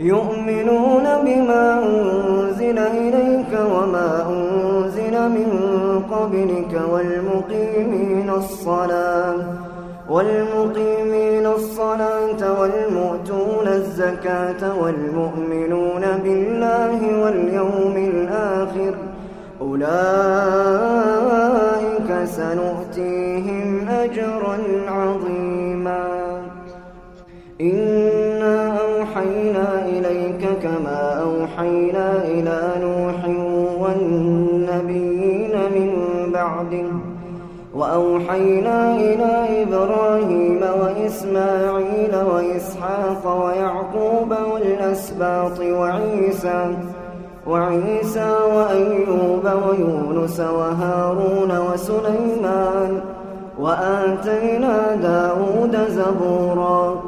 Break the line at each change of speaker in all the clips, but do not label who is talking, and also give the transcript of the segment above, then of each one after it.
يؤمنون بما أنزل إليك وما أنزل من قبلك والمقيمين الصلاة والمقيمين الصلاة والمؤتون الزكاة والمؤمنون بالله واليوم الآخر أولئك سنؤتيهم أجرا عظيما إنا أوحينا كما أوحينا إلى نوح والنبيين من بعده وأوحينا إلى إبراهيم وإسماعيل وإسحاق ويعقوب والأسباط وعيسى وعيسى وأيوب ويونس وهارون وسليمان وآتينا داود زبورا.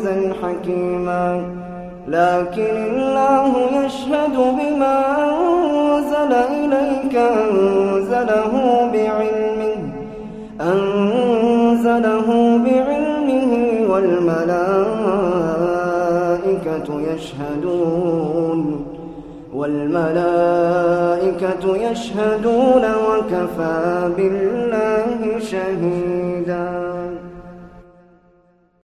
حكيما. لكن الله يشهد بما أنزل إليك. أنزله بعلمه. أنزله بعلمه والملائكة يشهدون. والملائكة يشهدون وكفى بالله شهيداً.